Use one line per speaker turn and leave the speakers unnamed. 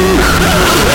Ah!